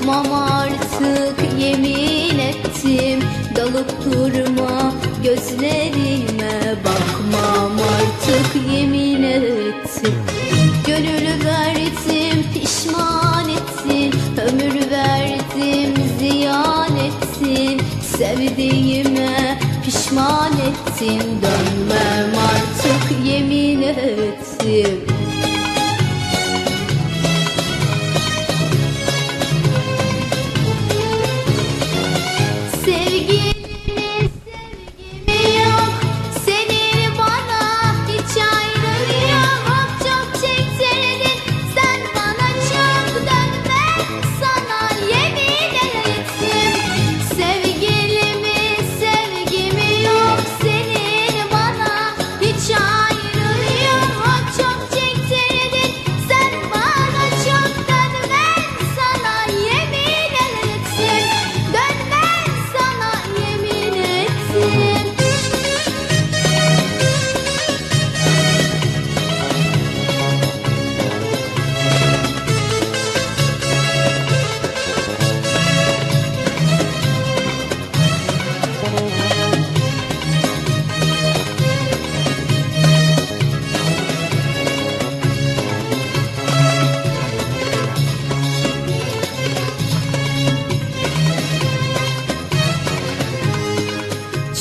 Bakmam artık yemin ettim. Dalıp durma gözlerime Bakmam artık yemin ettim. Gönül verdim pişman ettin. Ömür verdim ziyan ettin. Sevdiğime pişman ettin Dönmem artık yemin ettim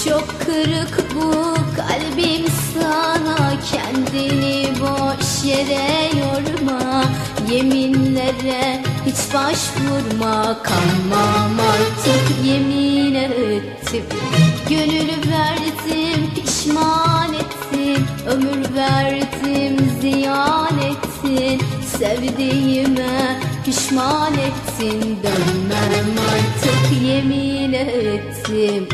Çok kırık bu kalbim sana. Kendini boş yere yorma. Yeminlere hiç başvurma. Kanmam artık yemin ettim. Gönül verdim pişman ettin Ömür verdim ziyan ettin. Sevdiğime pişman ettin. Dönmem artık yemin ettim